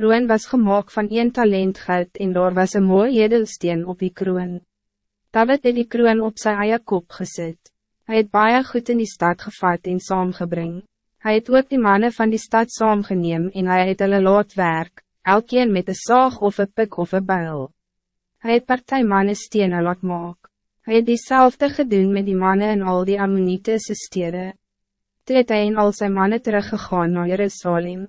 kroon was gemaakt van een talent geld en daar was een mooi edelsteen op die kroon. David het die kroon op sy eie kop gezet. Hij het baie goed in die stad gevat en saamgebring. Hij het ook die mannen van die stad saamgeneem en hij het hulle laat werk, elkeen met een saag of een pik of een buil. Hij het partij mannen stenen laat maak. Hij het diezelfde gedoen met die mannen en al die ammonietese stede. Toe het hy en al sy manne teruggegaan na Jerusalem.